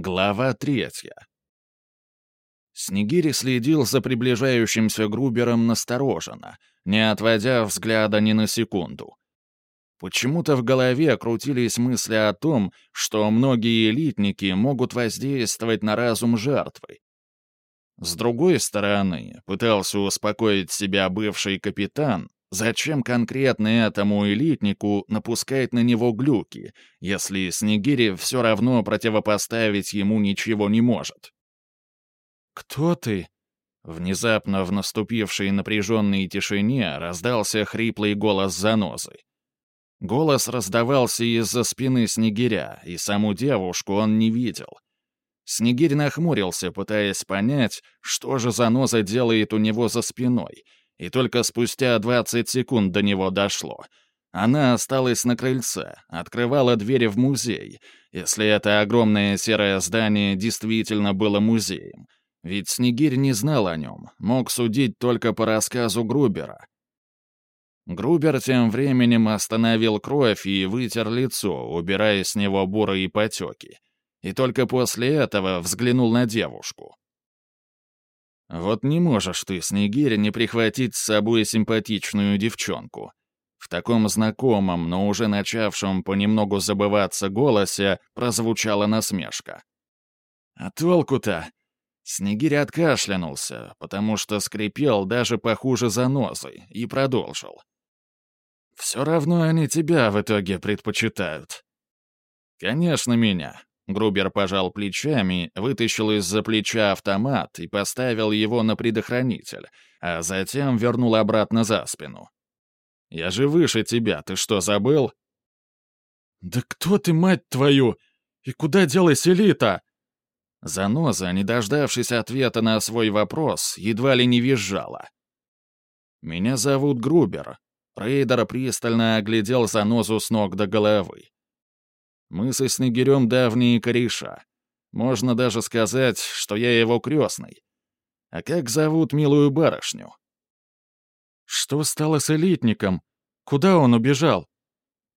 Глава третья. Снегири следил за приближающимся Грубером настороженно, не отводя взгляда ни на секунду. Почему-то в голове крутились мысли о том, что многие элитники могут воздействовать на разум жертвы. С другой стороны, пытался успокоить себя бывший капитан, Зачем конкретно этому элитнику напускать на него глюки, если Снегири все равно противопоставить ему ничего не может? «Кто ты?» Внезапно в наступившей напряженной тишине раздался хриплый голос занозы. Голос раздавался из-за спины Снегиря, и саму девушку он не видел. Снегирь нахмурился, пытаясь понять, что же заноза делает у него за спиной — и только спустя 20 секунд до него дошло. Она осталась на крыльце, открывала двери в музей, если это огромное серое здание действительно было музеем. Ведь Снегирь не знал о нем, мог судить только по рассказу Грубера. Грубер тем временем остановил кровь и вытер лицо, убирая с него бурые потеки. И только после этого взглянул на девушку. Вот не можешь ты, Снегирь, не прихватить с собой симпатичную девчонку. В таком знакомом, но уже начавшем понемногу забываться голосе прозвучала насмешка. «А толку-то?» Снегирь откашлянулся, потому что скрипел даже похуже занозы, и продолжил. «Все равно они тебя в итоге предпочитают». «Конечно, меня. Грубер пожал плечами, вытащил из-за плеча автомат и поставил его на предохранитель, а затем вернул обратно за спину. «Я же выше тебя, ты что, забыл?» «Да кто ты, мать твою? И куда делась элита?» Заноза, не дождавшись ответа на свой вопрос, едва ли не визжала. «Меня зовут Грубер». Рейдер пристально оглядел Занозу с ног до головы. Мы со Снегирем давние кореша. Можно даже сказать, что я его крестный. А как зовут милую барышню? Что стало с элитником? Куда он убежал?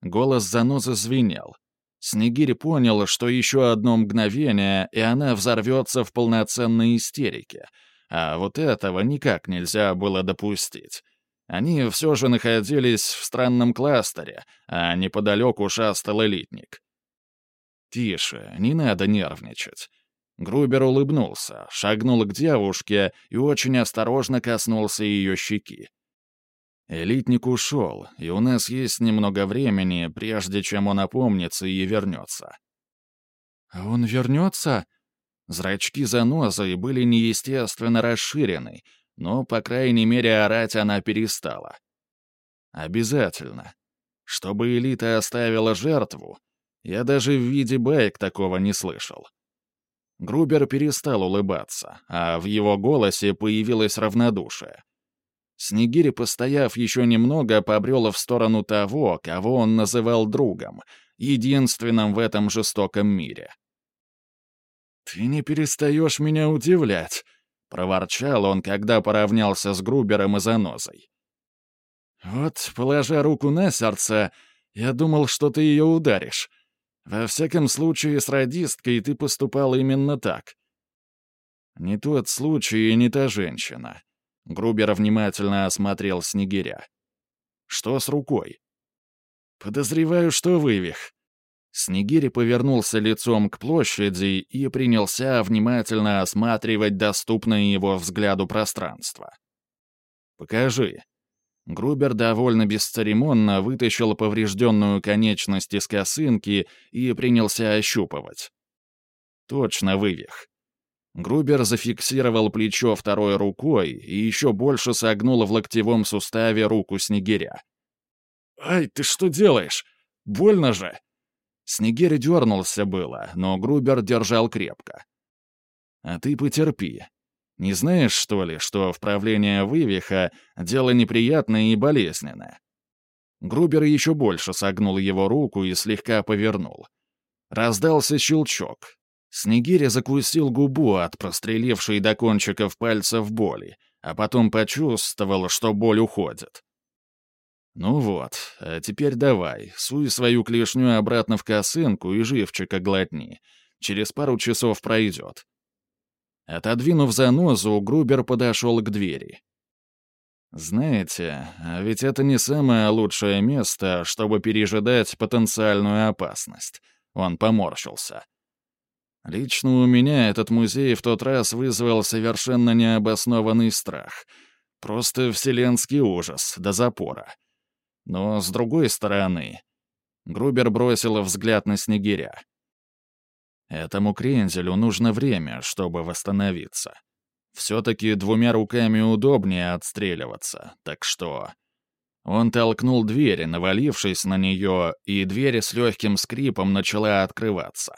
Голос заноза звенел. Снегирь понял, что еще одно мгновение, и она взорвется в полноценной истерике. А вот этого никак нельзя было допустить. Они все же находились в странном кластере, а неподалеку шастал элитник. «Тише, не надо нервничать». Грубер улыбнулся, шагнул к девушке и очень осторожно коснулся ее щеки. Элитник ушел, и у нас есть немного времени, прежде чем он опомнится и вернется. «А он вернется?» Зрачки занозы были неестественно расширены, но, по крайней мере, орать она перестала. «Обязательно. Чтобы элита оставила жертву, я даже в виде байк такого не слышал. Грубер перестал улыбаться, а в его голосе появилось равнодушие. Снегири, постояв еще немного, побрел в сторону того, кого он называл другом, единственным в этом жестоком мире. «Ты не перестаешь меня удивлять», — проворчал он, когда поравнялся с Грубером и Занозой. «Вот, положа руку на сердце, я думал, что ты ее ударишь. Во всяком случае, с радисткой ты поступал именно так. Не тот случай и не та женщина. Грубер внимательно осмотрел Снегиря. Что с рукой? Подозреваю, что вывих. Снегирь повернулся лицом к площади и принялся внимательно осматривать доступное его взгляду пространство. «Покажи», Грубер довольно бесцеремонно вытащил поврежденную конечность из косынки и принялся ощупывать. Точно вывих. Грубер зафиксировал плечо второй рукой и еще больше согнул в локтевом суставе руку Снегиря. «Ай, ты что делаешь? Больно же!» Снегирь дернулся было, но Грубер держал крепко. «А ты потерпи. Не знаешь, что ли, что вправление вывиха — дело неприятное и болезненное?» Грубер еще больше согнул его руку и слегка повернул. Раздался щелчок. Снегиря закусил губу от прострелившей до кончиков пальцев боли, а потом почувствовал, что боль уходит. «Ну вот, а теперь давай, суй свою клешню обратно в косынку и живчика глотни. Через пару часов пройдет. Отодвинув занозу, Грубер подошел к двери. Знаете, а ведь это не самое лучшее место, чтобы пережидать потенциальную опасность. Он поморщился. Лично у меня этот музей в тот раз вызвал совершенно необоснованный страх. Просто вселенский ужас, до запора. Но с другой стороны... Грубер бросил взгляд на Снегиря. Этому крензелю нужно время, чтобы восстановиться. Все-таки двумя руками удобнее отстреливаться, так что... Он толкнул дверь, навалившись на нее, и дверь с легким скрипом начала открываться.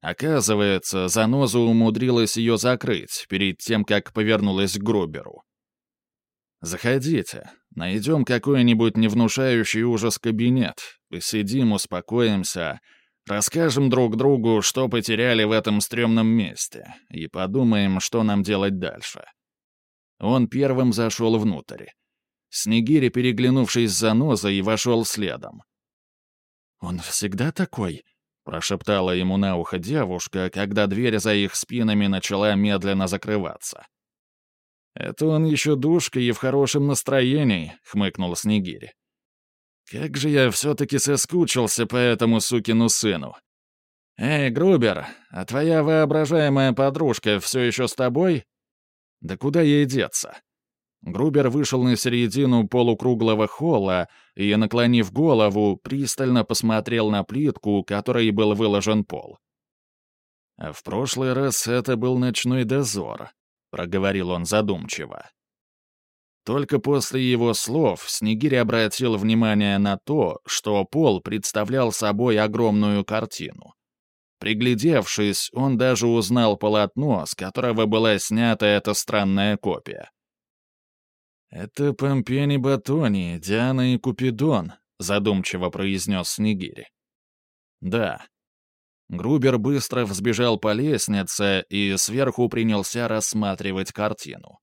Оказывается, заноза умудрилась ее закрыть перед тем, как повернулась к Груберу. «Заходите, найдем какой-нибудь невнушающий ужас кабинет, посидим, успокоимся, Расскажем друг другу, что потеряли в этом стрёмном месте, и подумаем, что нам делать дальше. Он первым зашел внутрь. Снегири, переглянувшись за занозой, вошел следом. «Он всегда такой?» — прошептала ему на ухо девушка, когда дверь за их спинами начала медленно закрываться. «Это он еще душка и в хорошем настроении», — хмыкнул Снегирь. Как же я все-таки соскучился по этому сукину сыну. «Эй, Грубер, а твоя воображаемая подружка все еще с тобой?» «Да куда ей деться?» Грубер вышел на середину полукруглого холла и, наклонив голову, пристально посмотрел на плитку, которой был выложен пол. «А в прошлый раз это был ночной дозор», — проговорил он задумчиво. Только после его слов Снегирь обратил внимание на то, что пол представлял собой огромную картину. Приглядевшись, он даже узнал полотно, с которого была снята эта странная копия. «Это Помпени Батони, Диана и Купидон», — задумчиво произнес Снегирь. «Да». Грубер быстро взбежал по лестнице и сверху принялся рассматривать картину.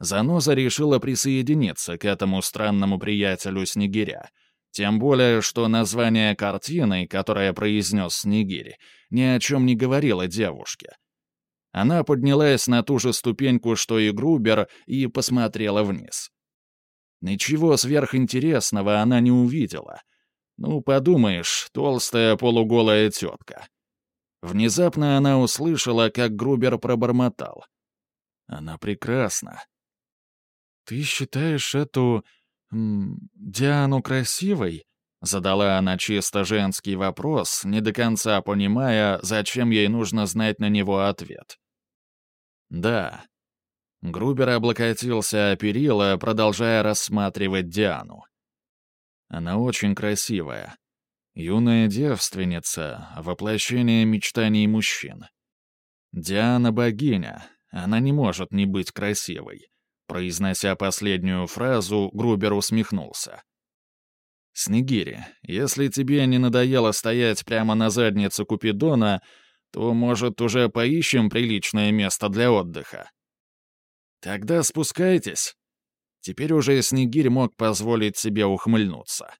Заноза решила присоединиться к этому странному приятелю Снегиря. Тем более, что название картины, которое произнес Снегирь, ни о чем не говорило девушке. Она поднялась на ту же ступеньку, что и Грубер, и посмотрела вниз. Ничего сверхинтересного она не увидела. Ну, подумаешь, толстая полуголая тетка. Внезапно она услышала, как Грубер пробормотал. «Она прекрасна. «Ты считаешь эту... М, Диану красивой?» Задала она чисто женский вопрос, не до конца понимая, зачем ей нужно знать на него ответ. «Да». Грубер облокотился о перила, продолжая рассматривать Диану. Она очень красивая. Юная девственница, воплощение мечтаний мужчин. Диана — богиня, она не может не быть красивой. Произнося последнюю фразу, Грубер усмехнулся. «Снегири, если тебе не надоело стоять прямо на заднице Купидона, то, может, уже поищем приличное место для отдыха?» «Тогда спускайтесь». Теперь уже Снегирь мог позволить себе ухмыльнуться.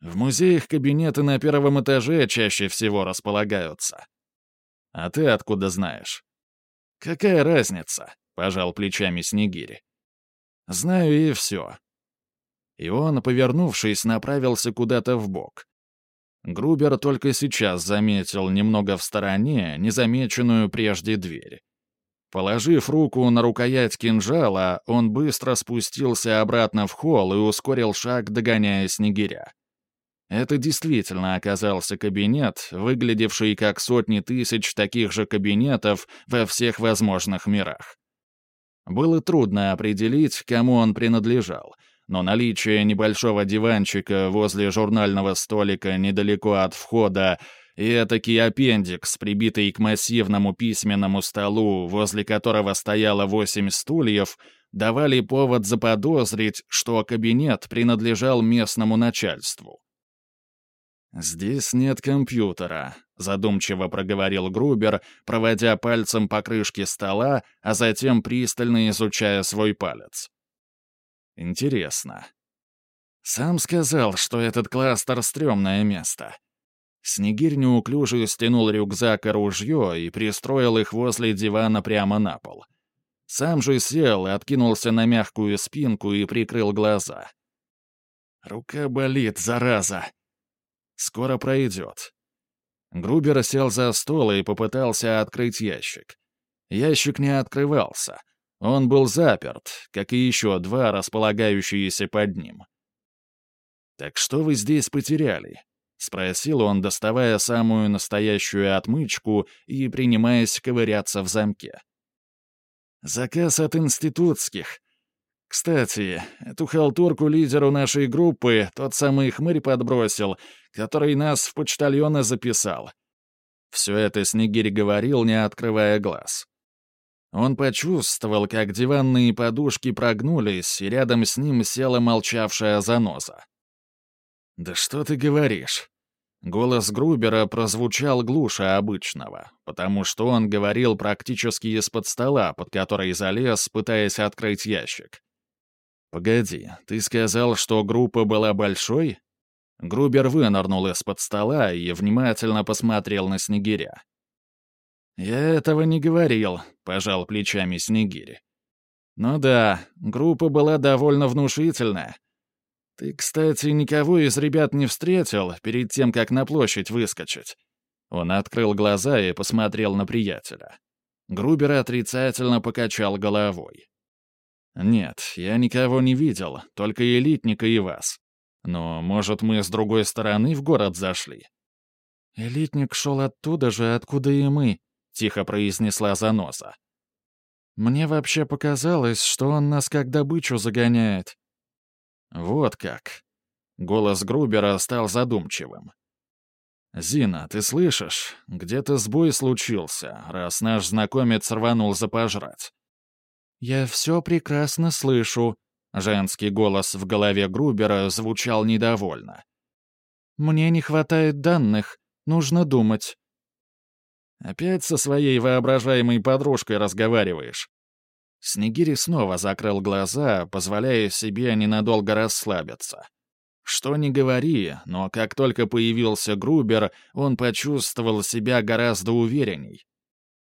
В музеях кабинеты на первом этаже чаще всего располагаются. А ты откуда знаешь? Какая разница? Пожал плечами Снегири. «Знаю и все». И он, повернувшись, направился куда-то в бок. Грубер только сейчас заметил немного в стороне незамеченную прежде дверь. Положив руку на рукоять кинжала, он быстро спустился обратно в холл и ускорил шаг, догоняя снегиря. Это действительно оказался кабинет, выглядевший как сотни тысяч таких же кабинетов во всех возможных мирах. Было трудно определить, кому он принадлежал, но наличие небольшого диванчика возле журнального столика недалеко от входа и этакий аппендикс, прибитый к массивному письменному столу, возле которого стояло восемь стульев, давали повод заподозрить, что кабинет принадлежал местному начальству. «Здесь нет компьютера», — задумчиво проговорил Грубер, проводя пальцем по крышке стола, а затем пристально изучая свой палец. «Интересно. Сам сказал, что этот кластер — стрёмное место. Снегирь неуклюже стянул рюкзак и ружье и пристроил их возле дивана прямо на пол. Сам же сел откинулся на мягкую спинку и прикрыл глаза. «Рука болит, зараза!» «Скоро пройдет». Грубер сел за стол и попытался открыть ящик. Ящик не открывался. Он был заперт, как и еще два, располагающиеся под ним. «Так что вы здесь потеряли?» — спросил он, доставая самую настоящую отмычку и принимаясь ковыряться в замке. «Заказ от институтских. Кстати, эту халтурку лидеру нашей группы тот самый хмырь подбросил, который нас в почтальона записал». Все это Снегирь говорил, не открывая глаз. Он почувствовал, как диванные подушки прогнулись, и рядом с ним села молчавшая заноза. «Да что ты говоришь?» Голос Грубера прозвучал глуше обычного, потому что он говорил практически из-под стола, под который залез, пытаясь открыть ящик. «Погоди, ты сказал, что группа была большой?» Грубер вынырнул из-под стола и внимательно посмотрел на Снегиря. «Я этого не говорил», — пожал плечами Снегирь. «Ну да, группа была довольно внушительная. «Ты, кстати, никого из ребят не встретил перед тем, как на площадь выскочить?» Он открыл глаза и посмотрел на приятеля. Грубер отрицательно покачал головой. «Нет, я никого не видел, только элитника и вас. Но, может, мы с другой стороны в город зашли?» «Элитник шел оттуда же, откуда и мы», — тихо произнесла Заноза. «Мне вообще показалось, что он нас как добычу загоняет. «Вот как». Голос Грубера стал задумчивым. «Зина, ты слышишь? Где-то сбой случился, раз наш знакомец рванул за пожрать». «Я все прекрасно слышу», — женский голос в голове Грубера звучал недовольно. «Мне не хватает данных, нужно думать». «Опять со своей воображаемой подружкой разговариваешь?» Снегири снова закрыл глаза, позволяя себе ненадолго расслабиться. Что ни говори, но как только появился Грубер, он почувствовал себя гораздо уверенней.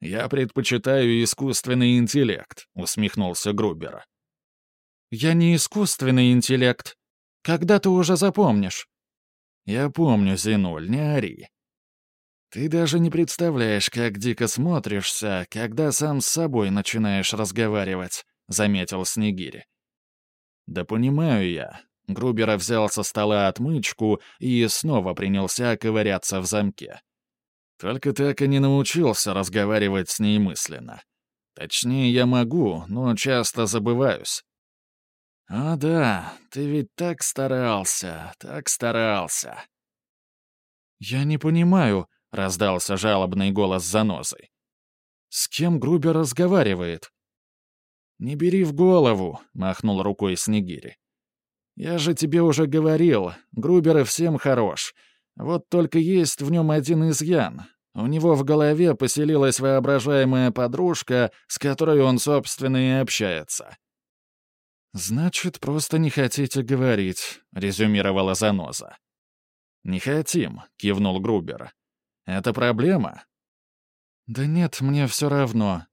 «Я предпочитаю искусственный интеллект», — усмехнулся Грубер. «Я не искусственный интеллект. Когда ты уже запомнишь?» «Я помню, Зинуль, не ори. Ты даже не представляешь, как дико смотришься, когда сам с собой начинаешь разговаривать», — заметил Снегири. «Да понимаю я». Грубера взял со стола отмычку и снова принялся ковыряться в замке. Только так и не научился разговаривать с ней мысленно. Точнее, я могу, но часто забываюсь. «А да, ты ведь так старался, так старался». «Я не понимаю», — раздался жалобный голос занозы. «С кем Грубер разговаривает?» «Не бери в голову», — махнул рукой Снегири. «Я же тебе уже говорил, Грубер всем хорош. Вот только есть в нем один изъян. У него в голове поселилась воображаемая подружка, с которой он, собственно, и общается». «Значит, просто не хотите говорить», — резюмировала Заноза. «Не хотим», — кивнул Грубер. Это проблема?» «Да нет, мне все равно.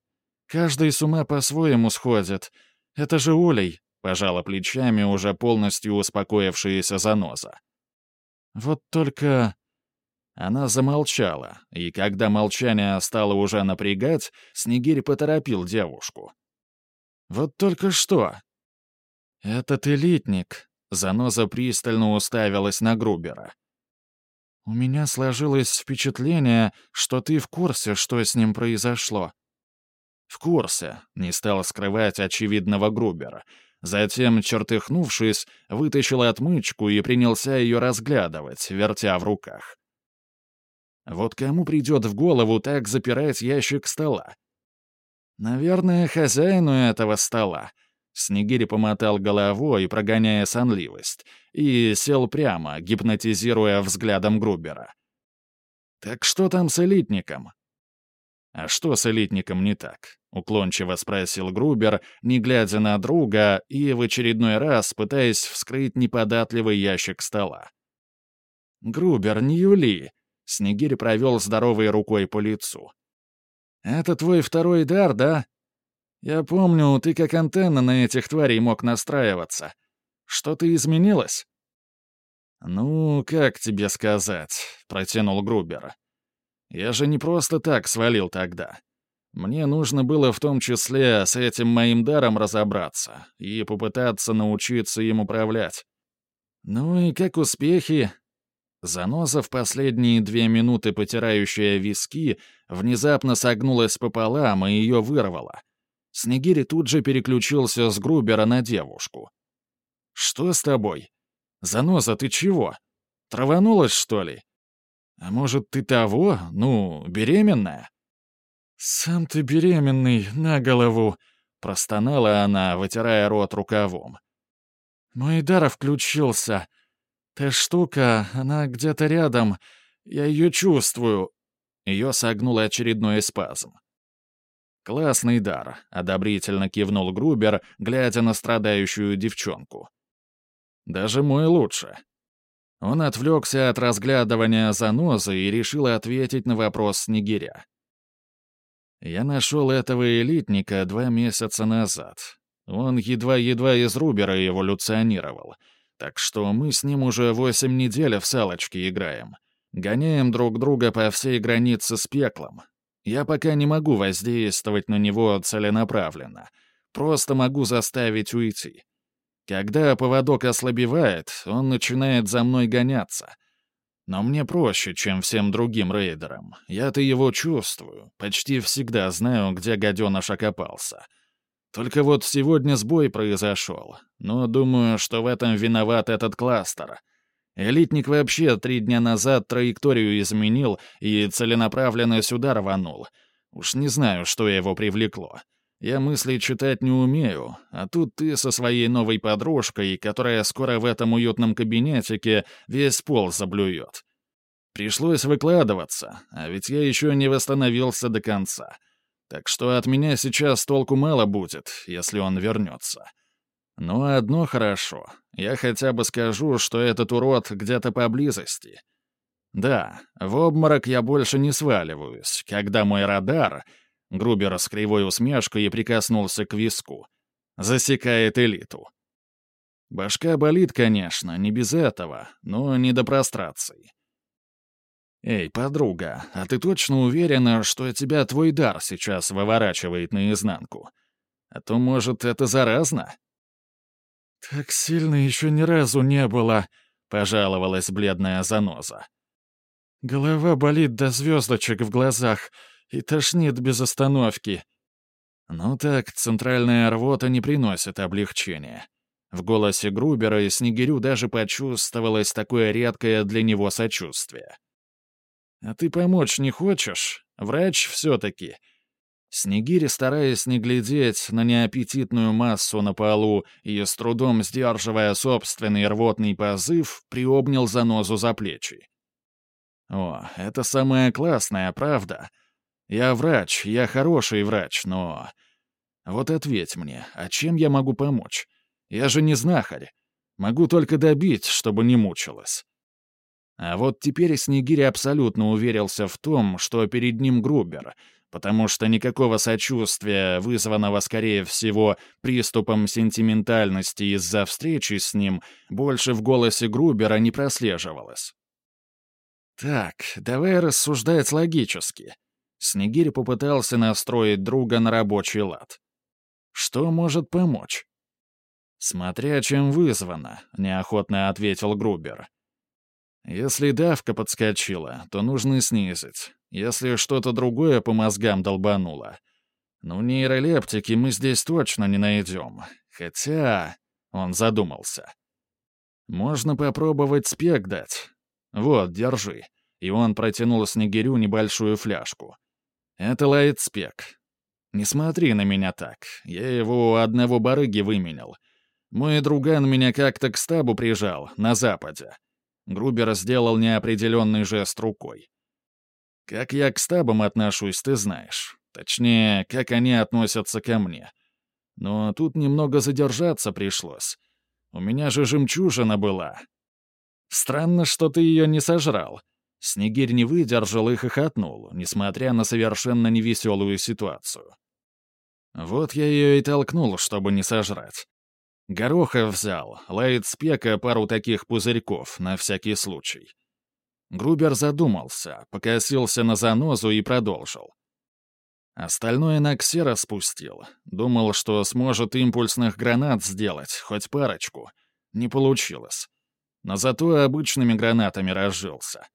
Каждый с ума по-своему сходит. Это же Улей», — пожала плечами уже полностью успокоившаяся заноза. «Вот только...» Она замолчала, и когда молчание стало уже напрягать, Снегирь поторопил девушку. «Вот только что!» «Этот элитник», — заноза пристально уставилась на Грубера. «У меня сложилось впечатление, что ты в курсе, что с ним произошло». «В курсе», — не стал скрывать очевидного Грубера. Затем, чертыхнувшись, вытащил отмычку и принялся ее разглядывать, вертя в руках. Вот кому придет в голову так запирать ящик стола? Наверное, хозяину этого стола — Снегири помотал головой, прогоняя сонливость, и сел прямо, гипнотизируя взглядом Грубера. «Так что там с элитником?» «А что с элитником не так?» — уклончиво спросил Грубер, не глядя на друга и в очередной раз пытаясь вскрыть неподатливый ящик стола. «Грубер, не юли!» Снегирь провел здоровой рукой по лицу. «Это твой второй дар, да? Я помню, ты как антенна на этих тварей мог настраиваться. Что-то изменилось?» «Ну, как тебе сказать?» — протянул Грубер. «Я же не просто так свалил тогда. Мне нужно было в том числе с этим моим даром разобраться и попытаться научиться им управлять. Ну и как успехи?» Заноза в последние две минуты, потирающая виски, внезапно согнулась пополам и ее вырвала. Снегири тут же переключился с Грубера на девушку. «Что с тобой? Заноза, ты чего? Траванулась, что ли? А может, ты того, ну, беременная?» «Сам ты беременный, на голову!» — простонала она, вытирая рот рукавом. «Мой дар включился. Та штука, она где-то рядом. Я ее чувствую». Ее согнул очередной спазм. «Классный дар», — одобрительно кивнул Грубер, глядя на страдающую девчонку. «Даже мой лучше». Он отвлекся от разглядывания занозы и решил ответить на вопрос Снегиря. Я нашел этого элитника два месяца назад. Он едва-едва из Рубера эволюционировал. Так что мы с ним уже восемь недель в салочки играем. Гоняем друг друга по всей границе с пеклом. Я пока не могу воздействовать на него целенаправленно. Просто могу заставить уйти. Когда поводок ослабевает, он начинает за мной гоняться — но мне проще, чем всем другим рейдерам. Я-то его чувствую. Почти всегда знаю, где гаденыш окопался. Только вот сегодня сбой произошел. Но думаю, что в этом виноват этот кластер. Элитник вообще три дня назад траекторию изменил и целенаправленно сюда рванул. Уж не знаю, что его привлекло. Я мысли читать не умею, а тут ты со своей новой подружкой, которая скоро в этом уютном кабинетике весь пол заблюет. Пришлось выкладываться, а ведь я еще не восстановился до конца. Так что от меня сейчас толку мало будет, если он вернется. Но одно хорошо. Я хотя бы скажу, что этот урод где-то поблизости. Да, в обморок я больше не сваливаюсь, когда мой радар Грубер с кривой усмешкой прикоснулся к виску. Засекает элиту. Башка болит, конечно, не без этого, но не до прострации. «Эй, подруга, а ты точно уверена, что тебя твой дар сейчас выворачивает наизнанку? А то, может, это заразно?» «Так сильно еще ни разу не было», — пожаловалась бледная заноза. «Голова болит до звездочек в глазах, и тошнит без остановки. Ну так, центральная рвота не приносит облегчения. В голосе Грубера и Снегирю даже почувствовалось такое редкое для него сочувствие. «А ты помочь не хочешь? Врач все-таки». Снегирь, стараясь не глядеть на неаппетитную массу на полу и с трудом сдерживая собственный рвотный позыв, приобнял занозу за плечи. «О, это самое классное, правда? Я врач, я хороший врач, но... Вот ответь мне, а чем я могу помочь? Я же не знахарь. Могу только добить, чтобы не мучилась. А вот теперь Снегирь абсолютно уверился в том, что перед ним Грубер, потому что никакого сочувствия, вызванного, скорее всего, приступом сентиментальности из-за встречи с ним, больше в голосе Грубера не прослеживалось. «Так, давай рассуждать логически», Снегирь попытался настроить друга на рабочий лад. «Что может помочь?» «Смотря чем вызвано», — неохотно ответил Грубер. «Если давка подскочила, то нужно снизить. Если что-то другое по мозгам долбануло. Ну, нейролептики мы здесь точно не найдем. Хотя...» — он задумался. «Можно попробовать спек дать. Вот, держи». И он протянул Снегирю небольшую фляжку. Это Лайтспек. Не смотри на меня так. Я его у одного барыги выменял. Мой друган меня как-то к стабу прижал, на западе. Грубер сделал неопределенный жест рукой. Как я к стабам отношусь, ты знаешь. Точнее, как они относятся ко мне. Но тут немного задержаться пришлось. У меня же жемчужина была. Странно, что ты ее не сожрал. Снегирь не выдержал и хохотнул, несмотря на совершенно невеселую ситуацию. Вот я ее и толкнул, чтобы не сожрать. Гороха взял, лает спека пару таких пузырьков, на всякий случай. Грубер задумался, покосился на занозу и продолжил. Остальное на ксера спустил. Думал, что сможет импульсных гранат сделать, хоть парочку. Не получилось. Но зато обычными гранатами разжился.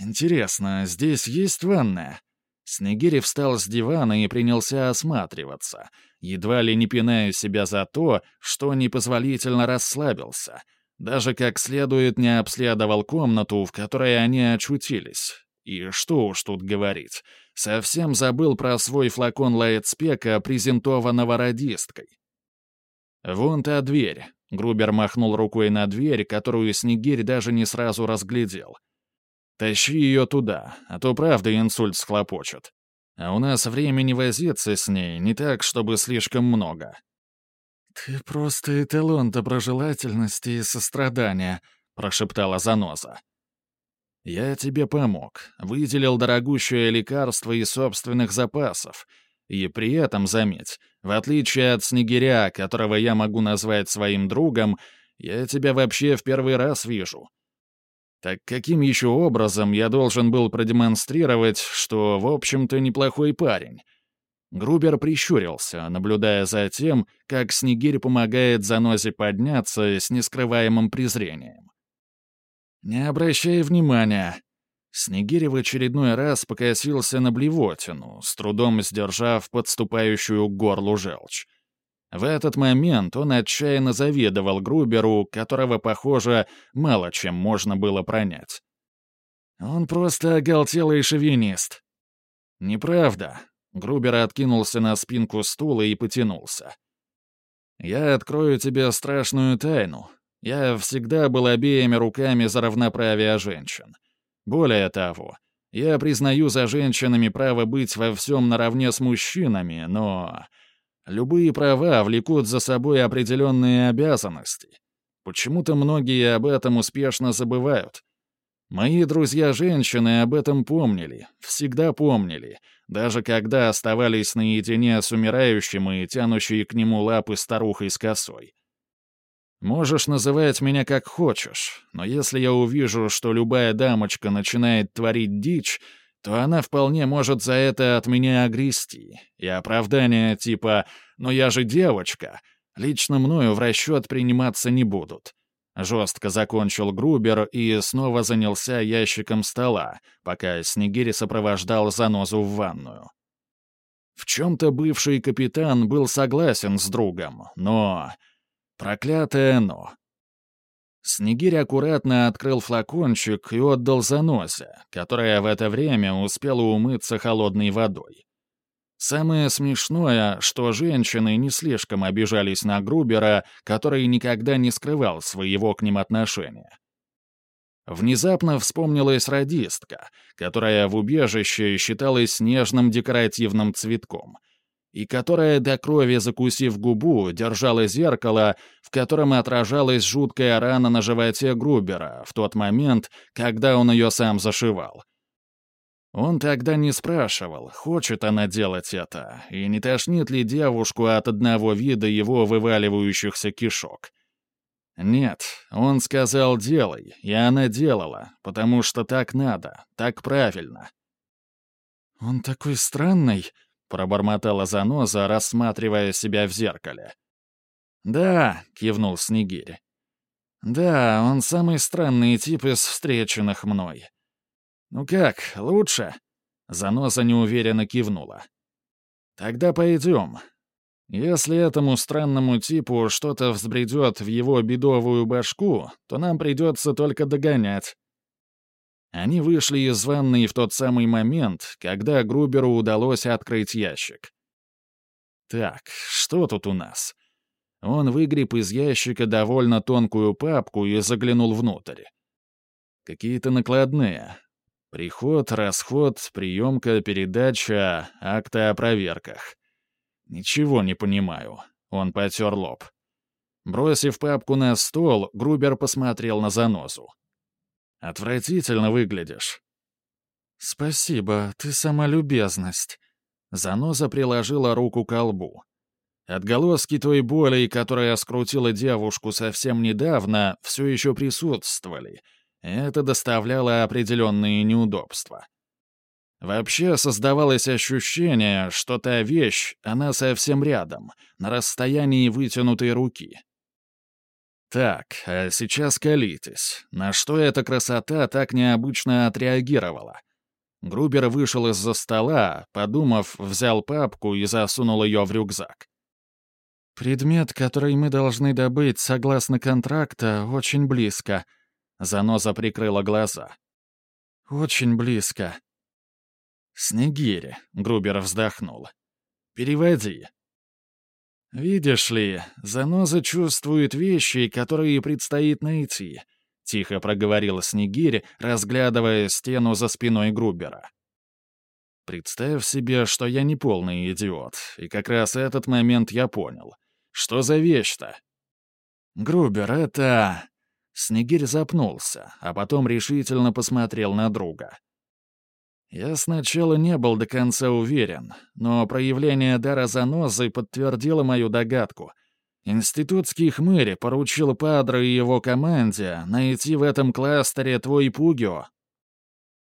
«Интересно, здесь есть ванная?» Снегири встал с дивана и принялся осматриваться, едва ли не пиная себя за то, что непозволительно расслабился, даже как следует не обследовал комнату, в которой они очутились. И что уж тут говорить, совсем забыл про свой флакон лаэтспека, презентованного радисткой. «Вон та дверь», — Грубер махнул рукой на дверь, которую Снегирь даже не сразу разглядел. «Тащи ее туда, а то правда инсульт схлопочет. А у нас времени возиться с ней не так, чтобы слишком много». «Ты просто эталон доброжелательности и сострадания», — прошептала Заноза. «Я тебе помог, выделил дорогущее лекарство из собственных запасов. И при этом, заметь, в отличие от Снегиря, которого я могу назвать своим другом, я тебя вообще в первый раз вижу. Так каким еще образом я должен был продемонстрировать, что, в общем-то, неплохой парень?» Грубер прищурился, наблюдая за тем, как Снегирь помогает Занозе подняться с нескрываемым презрением. «Не обращай внимания». Снегирь в очередной раз покосился на блевотину, с трудом сдержав подступающую к горлу желчь. В этот момент он отчаянно завидовал Груберу, которого, похоже, мало чем можно было пронять. Он просто оголтелый шовинист. Неправда. Грубер откинулся на спинку стула и потянулся. «Я открою тебе страшную тайну. Я всегда был обеими руками за равноправие женщин. Более того, я признаю за женщинами право быть во всем наравне с мужчинами, но любые права влекут за собой определенные обязанности. Почему-то многие об этом успешно забывают. Мои друзья-женщины об этом помнили, всегда помнили, даже когда оставались наедине с умирающим и тянущей к нему лапы старухой с косой. Можешь называть меня как хочешь, но если я увижу, что любая дамочка начинает творить дичь, то она вполне может за это от меня огрести. И оправдания типа «но я же девочка» лично мною в расчет приниматься не будут. Жестко закончил Грубер и снова занялся ящиком стола, пока Снегири сопровождал занозу в ванную. В чем-то бывший капитан был согласен с другом, но Проклятое «но». Снегирь аккуратно открыл флакончик и отдал заносе, которая в это время успела умыться холодной водой. Самое смешное, что женщины не слишком обижались на Грубера, который никогда не скрывал своего к ним отношения. Внезапно вспомнилась радистка, которая в убежище считалась нежным декоративным цветком — и которая, до крови закусив губу, держала зеркало, в котором отражалась жуткая рана на животе Грубера в тот момент, когда он ее сам зашивал. Он тогда не спрашивал, хочет она делать это, и не тошнит ли девушку от одного вида его вываливающихся кишок. Нет, он сказал «делай», и она делала, потому что так надо, так правильно. «Он такой странный», пробормотала заноза, рассматривая себя в зеркале. «Да», — кивнул Снегирь. «Да, он самый странный тип из встреченных мной». «Ну как, лучше?» Заноза неуверенно кивнула. «Тогда пойдем. Если этому странному типу что-то взбредет в его бедовую башку, то нам придется только догонять. Они вышли из ванной в тот самый момент, когда Груберу удалось открыть ящик. Так, что тут у нас? Он выгреб из ящика довольно тонкую папку и заглянул внутрь. Какие-то накладные. Приход, расход, приемка, передача, акты о проверках. Ничего не понимаю. Он потер лоб. Бросив папку на стол, Грубер посмотрел на занозу. Отвратительно выглядишь». «Спасибо, ты сама любезность». Заноза приложила руку к лбу. Отголоски той боли, которая скрутила девушку совсем недавно, все еще присутствовали. Это доставляло определенные неудобства. Вообще создавалось ощущение, что та вещь, она совсем рядом, на расстоянии вытянутой руки. Так, а сейчас колитесь. На что эта красота так необычно отреагировала? Грубер вышел из-за стола, подумав, взял папку и засунул ее в рюкзак. «Предмет, который мы должны добыть согласно контракта, очень близко». Заноза прикрыла глаза. «Очень близко». «Снегири», — Грубер вздохнул. «Переводи». «Видишь ли, заноза чувствует вещи, которые предстоит найти», — тихо проговорила Снегирь, разглядывая стену за спиной Грубера. «Представь себе, что я не полный идиот, и как раз этот момент я понял. Что за вещь-то?» «Грубер, это...» Снегирь запнулся, а потом решительно посмотрел на друга. Я сначала не был до конца уверен, но проявление дара занозы подтвердило мою догадку. Институтский хмырь поручил Падре и его команде найти в этом кластере твой Пугио,